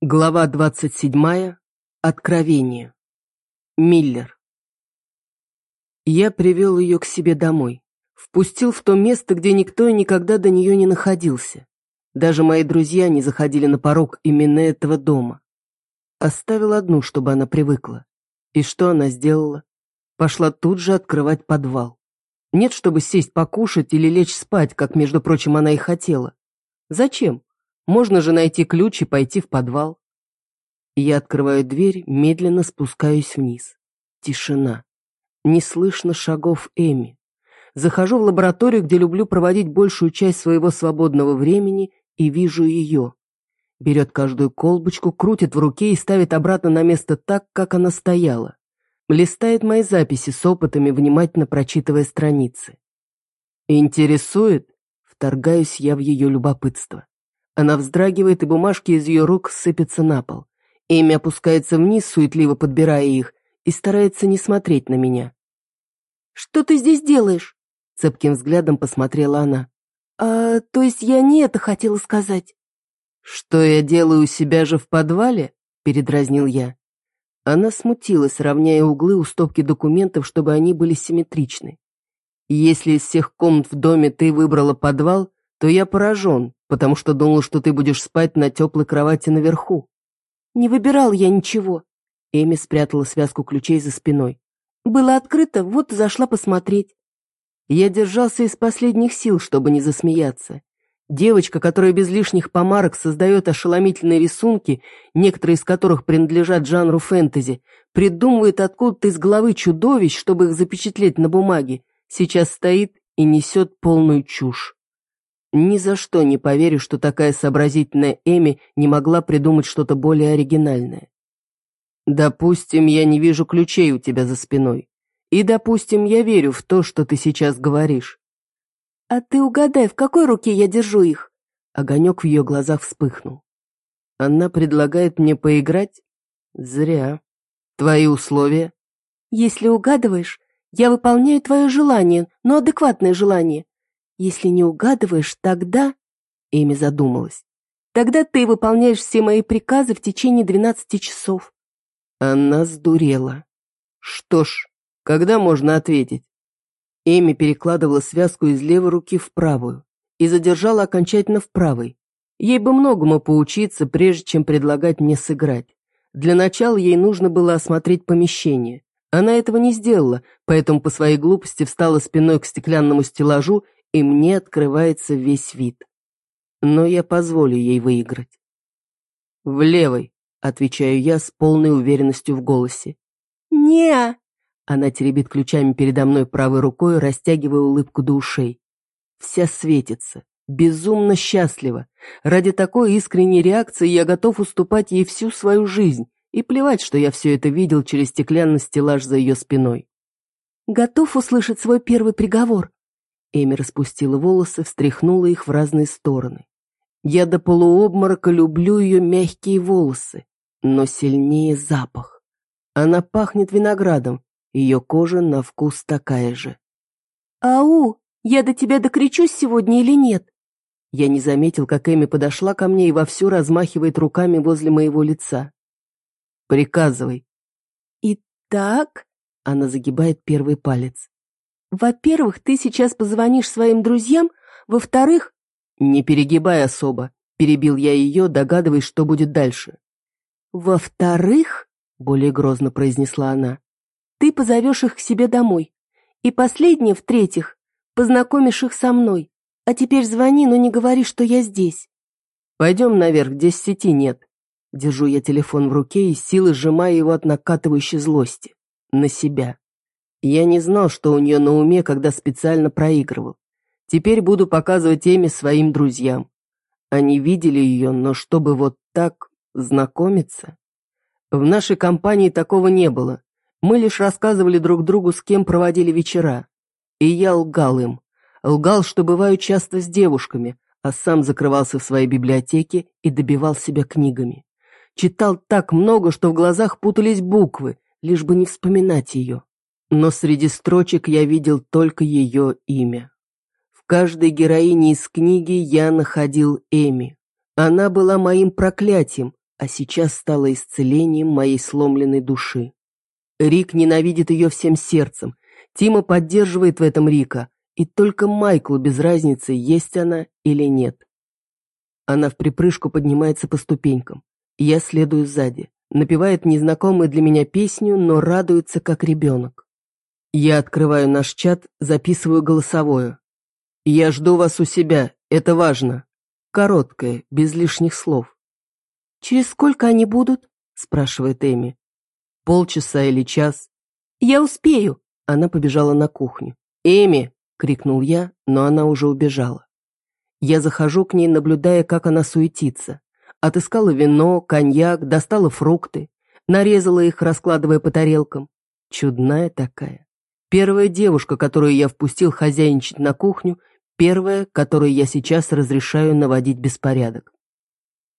Глава 27. Откровение. Миллер. Я привел ее к себе домой. Впустил в то место, где никто никогда до нее не находился. Даже мои друзья не заходили на порог именно этого дома. Оставил одну, чтобы она привыкла. И что она сделала? Пошла тут же открывать подвал. Нет, чтобы сесть покушать или лечь спать, как, между прочим, она и хотела. Зачем? Можно же найти ключ и пойти в подвал. Я открываю дверь, медленно спускаюсь вниз. Тишина. Не слышно шагов Эми. Захожу в лабораторию, где люблю проводить большую часть своего свободного времени, и вижу ее. Берет каждую колбочку, крутит в руке и ставит обратно на место так, как она стояла. Листает мои записи с опытами, внимательно прочитывая страницы. Интересует? Вторгаюсь я в ее любопытство. Она вздрагивает, и бумажки из ее рук сыпятся на пол. Эми опускается вниз, суетливо подбирая их, и старается не смотреть на меня. «Что ты здесь делаешь?» Цепким взглядом посмотрела она. «А, то есть я не это хотела сказать?» «Что я делаю у себя же в подвале?» Передразнил я. Она смутилась, равняя углы у стопки документов, чтобы они были симметричны. «Если из всех комнат в доме ты выбрала подвал, то я поражен, потому что думал, что ты будешь спать на теплой кровати наверху. Не выбирал я ничего. Эми спрятала связку ключей за спиной. Было открыто, вот зашла посмотреть. Я держался из последних сил, чтобы не засмеяться. Девочка, которая без лишних помарок создает ошеломительные рисунки, некоторые из которых принадлежат жанру фэнтези, придумывает откуда-то из головы чудовищ, чтобы их запечатлеть на бумаге, сейчас стоит и несет полную чушь. Ни за что не поверю, что такая сообразительная Эми не могла придумать что-то более оригинальное. Допустим, я не вижу ключей у тебя за спиной. И, допустим, я верю в то, что ты сейчас говоришь. А ты угадай, в какой руке я держу их? Огонек в ее глазах вспыхнул. Она предлагает мне поиграть? Зря. Твои условия? Если угадываешь, я выполняю твое желание, но адекватное желание. Если не угадываешь, тогда...» Эми задумалась. «Тогда ты выполняешь все мои приказы в течение двенадцати часов». Она сдурела. «Что ж, когда можно ответить?» Эми перекладывала связку из левой руки в правую и задержала окончательно в правой. Ей бы многому поучиться, прежде чем предлагать мне сыграть. Для начала ей нужно было осмотреть помещение. Она этого не сделала, поэтому по своей глупости встала спиной к стеклянному стеллажу и мне открывается весь вид. Но я позволю ей выиграть. «В левой», — отвечаю я с полной уверенностью в голосе. не Она теребит ключами передо мной правой рукой, растягивая улыбку до ушей. Вся светится, безумно счастлива. Ради такой искренней реакции я готов уступать ей всю свою жизнь, и плевать, что я все это видел через стеклянный стеллаж за ее спиной. «Готов услышать свой первый приговор?» Эми распустила волосы, встряхнула их в разные стороны. Я до полуобморока люблю ее мягкие волосы, но сильнее запах. Она пахнет виноградом, ее кожа на вкус такая же. «Ау, я до тебя докричусь сегодня или нет?» Я не заметил, как Эми подошла ко мне и вовсю размахивает руками возле моего лица. «Приказывай». «Итак...» — она загибает первый палец. Во-первых, ты сейчас позвонишь своим друзьям, во-вторых... Не перегибай особо, перебил я ее, догадываясь, что будет дальше. Во-вторых, более грозно произнесла она, ты позовешь их к себе домой. И последнее, в-третьих, познакомишь их со мной. А теперь звони, но не говори, что я здесь. Пойдем наверх, где сети нет. Держу я телефон в руке и силой сжимаю его от накатывающей злости. На себя. Я не знал, что у нее на уме, когда специально проигрывал. Теперь буду показывать Эми своим друзьям. Они видели ее, но чтобы вот так знакомиться... В нашей компании такого не было. Мы лишь рассказывали друг другу, с кем проводили вечера. И я лгал им. Лгал, что бываю часто с девушками, а сам закрывался в своей библиотеке и добивал себя книгами. Читал так много, что в глазах путались буквы, лишь бы не вспоминать ее. Но среди строчек я видел только ее имя. В каждой героине из книги я находил Эми. Она была моим проклятием, а сейчас стала исцелением моей сломленной души. Рик ненавидит ее всем сердцем, Тима поддерживает в этом Рика, и только Майклу без разницы, есть она или нет. Она в припрыжку поднимается по ступенькам. Я следую сзади. Напевает незнакомую для меня песню, но радуется, как ребенок. Я открываю наш чат, записываю голосовое. «Я жду вас у себя, это важно». Короткое, без лишних слов. «Через сколько они будут?» – спрашивает Эми. «Полчаса или час». «Я успею». Она побежала на кухню. «Эми!» – крикнул я, но она уже убежала. Я захожу к ней, наблюдая, как она суетится. Отыскала вино, коньяк, достала фрукты, нарезала их, раскладывая по тарелкам. Чудная такая. Первая девушка, которую я впустил хозяйничать на кухню, первая, которой я сейчас разрешаю наводить беспорядок.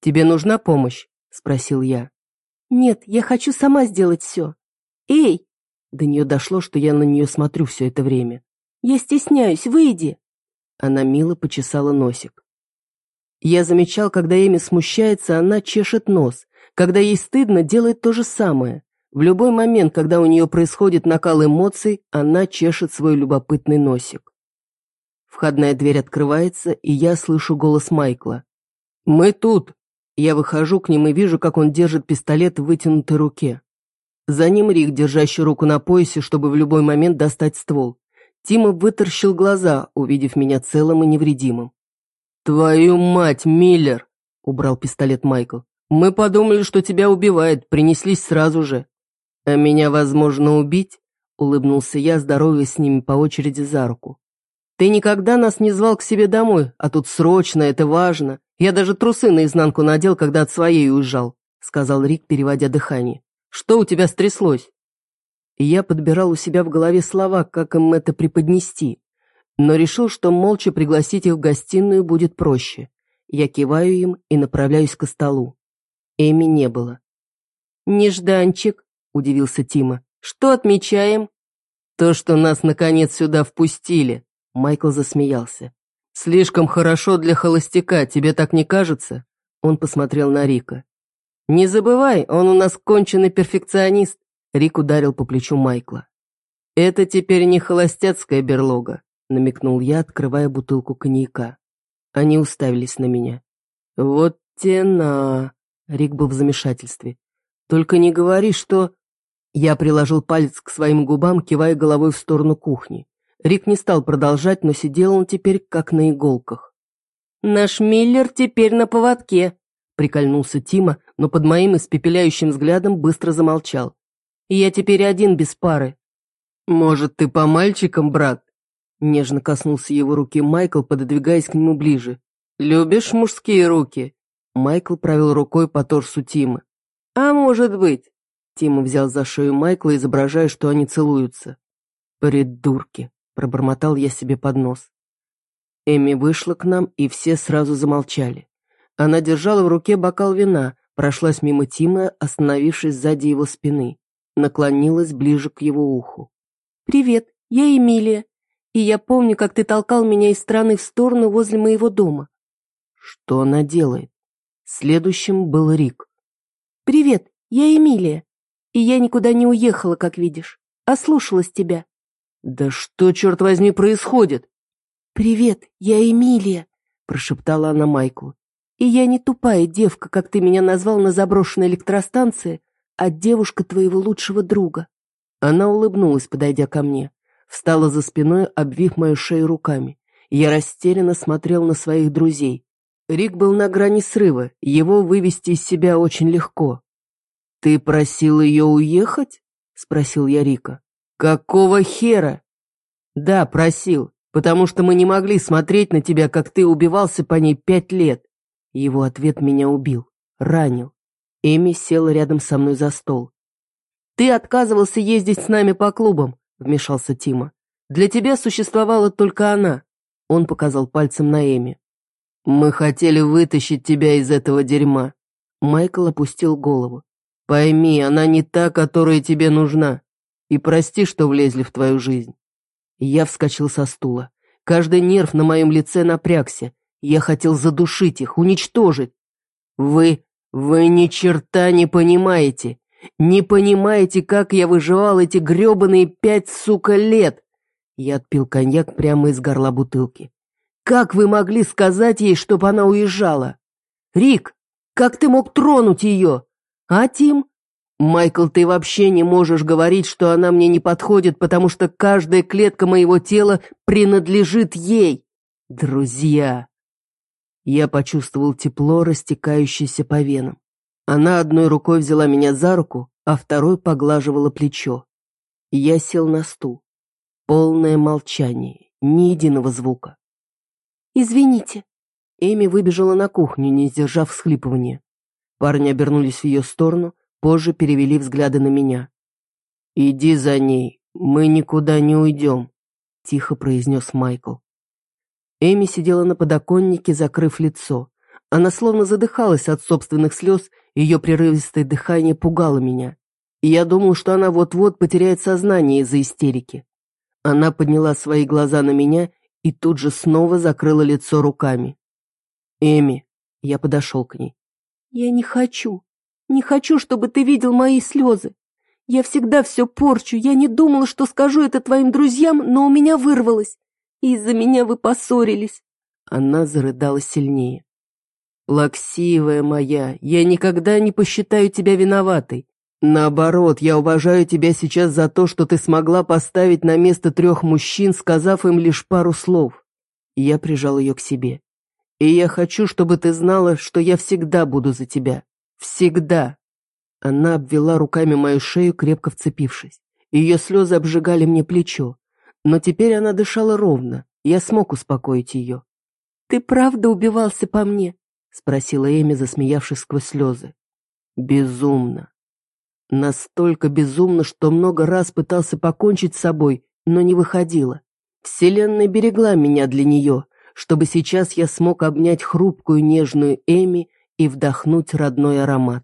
«Тебе нужна помощь?» – спросил я. «Нет, я хочу сама сделать все. Эй!» До нее дошло, что я на нее смотрю все это время. «Я стесняюсь, выйди!» Она мило почесала носик. Я замечал, когда Эми смущается, она чешет нос. Когда ей стыдно, делает то же самое. В любой момент, когда у нее происходит накал эмоций, она чешет свой любопытный носик. Входная дверь открывается, и я слышу голос Майкла. «Мы тут!» Я выхожу к ним и вижу, как он держит пистолет в вытянутой руке. За ним Рик, держащий руку на поясе, чтобы в любой момент достать ствол. Тима выторщил глаза, увидев меня целым и невредимым. «Твою мать, Миллер!» — убрал пистолет Майкл. «Мы подумали, что тебя убивают, принеслись сразу же». «А меня возможно убить?» — улыбнулся я, здороваясь с ними по очереди за руку. «Ты никогда нас не звал к себе домой, а тут срочно, это важно. Я даже трусы наизнанку надел, когда от своей уезжал», — сказал Рик, переводя дыхание. «Что у тебя стряслось?» Я подбирал у себя в голове слова, как им это преподнести, но решил, что молча пригласить их в гостиную будет проще. Я киваю им и направляюсь к столу. Эми не было. «Нежданчик», — удивился Тима. «Что отмечаем?» «То, что нас, наконец, сюда впустили», — Майкл засмеялся. «Слишком хорошо для холостяка, тебе так не кажется?» Он посмотрел на Рика. «Не забывай, он у нас конченый перфекционист», — Рик ударил по плечу Майкла. «Это теперь не холостяцкая берлога», — намекнул я, открывая бутылку коньяка. Они уставились на меня. «Вот тена!» — Рик был в замешательстве. «Только не говори, что...» Я приложил палец к своим губам, кивая головой в сторону кухни. Рик не стал продолжать, но сидел он теперь как на иголках. «Наш Миллер теперь на поводке», — прикольнулся Тима, но под моим испепеляющим взглядом быстро замолчал. «Я теперь один без пары». «Может, ты по мальчикам, брат?» Нежно коснулся его руки Майкл, пододвигаясь к нему ближе. «Любишь мужские руки?» Майкл провел рукой по торсу Тимы. «А может быть». Тима взял за шею Майкла, изображая, что они целуются. «Придурки!» Пробормотал я себе под нос. Эми вышла к нам, и все сразу замолчали. Она держала в руке бокал вина, прошлась мимо Тима, остановившись сзади его спины. Наклонилась ближе к его уху. «Привет, я Эмилия, и я помню, как ты толкал меня из стороны в сторону возле моего дома». Что она делает? Следующим был Рик. «Привет, я Эмилия, и я никуда не уехала, как видишь, а слушалась тебя. «Да что, черт возьми, происходит?» «Привет, я Эмилия», — прошептала она Майклу. «И я не тупая девка, как ты меня назвал на заброшенной электростанции, а девушка твоего лучшего друга». Она улыбнулась, подойдя ко мне. Встала за спиной, обвив мою шею руками. Я растерянно смотрел на своих друзей. Рик был на грани срыва, его вывести из себя очень легко. «Ты просил ее уехать?» — спросил я Рика. «Какого хера?» «Да, просил, потому что мы не могли смотреть на тебя, как ты убивался по ней пять лет». Его ответ меня убил, ранил. Эми села рядом со мной за стол. «Ты отказывался ездить с нами по клубам», — вмешался Тима. «Для тебя существовала только она». Он показал пальцем на Эми. «Мы хотели вытащить тебя из этого дерьма». Майкл опустил голову. «Пойми, она не та, которая тебе нужна. И прости, что влезли в твою жизнь. Я вскочил со стула. Каждый нерв на моем лице напрягся. Я хотел задушить их, уничтожить. Вы... Вы ни черта не понимаете. Не понимаете, как я выживал эти гребаные пять, сука, лет. Я отпил коньяк прямо из горла бутылки. Как вы могли сказать ей, чтобы она уезжала? Рик, как ты мог тронуть ее? А, Тим? Майкл, ты вообще не можешь говорить, что она мне не подходит, потому что каждая клетка моего тела принадлежит ей. Друзья. Я почувствовал тепло, растекающееся по венам. Она одной рукой взяла меня за руку, а второй поглаживала плечо. Я сел на стул. Полное молчание, ни единого звука. «Извините». Эми выбежала на кухню, не сдержав всхлипывания. Парни обернулись в ее сторону, позже перевели взгляды на меня. «Иди за ней, мы никуда не уйдем», — тихо произнес Майкл. Эми сидела на подоконнике, закрыв лицо. Она словно задыхалась от собственных слез, ее прерывистое дыхание пугало меня. И я думал, что она вот-вот потеряет сознание из-за истерики. Она подняла свои глаза на меня и тут же снова закрыла лицо руками. «Эми», я подошел к ней. «Я не хочу. Не хочу, чтобы ты видел мои слезы. Я всегда все порчу. Я не думала, что скажу это твоим друзьям, но у меня вырвалось. Из-за меня вы поссорились». Она зарыдала сильнее. «Плаксивая моя, я никогда не посчитаю тебя виноватой. Наоборот, я уважаю тебя сейчас за то, что ты смогла поставить на место трех мужчин, сказав им лишь пару слов». Я прижал ее к себе. «И я хочу, чтобы ты знала, что я всегда буду за тебя. Всегда». Она обвела руками мою шею, крепко вцепившись. Ее слезы обжигали мне плечо. Но теперь она дышала ровно. Я смог успокоить ее. «Ты правда убивался по мне?» — спросила Эми, засмеявшись сквозь слезы. «Безумно. Настолько безумно, что много раз пытался покончить с собой, но не выходило. Вселенная берегла меня для нее, чтобы сейчас я смог обнять хрупкую нежную Эми и вдохнуть родной аромат.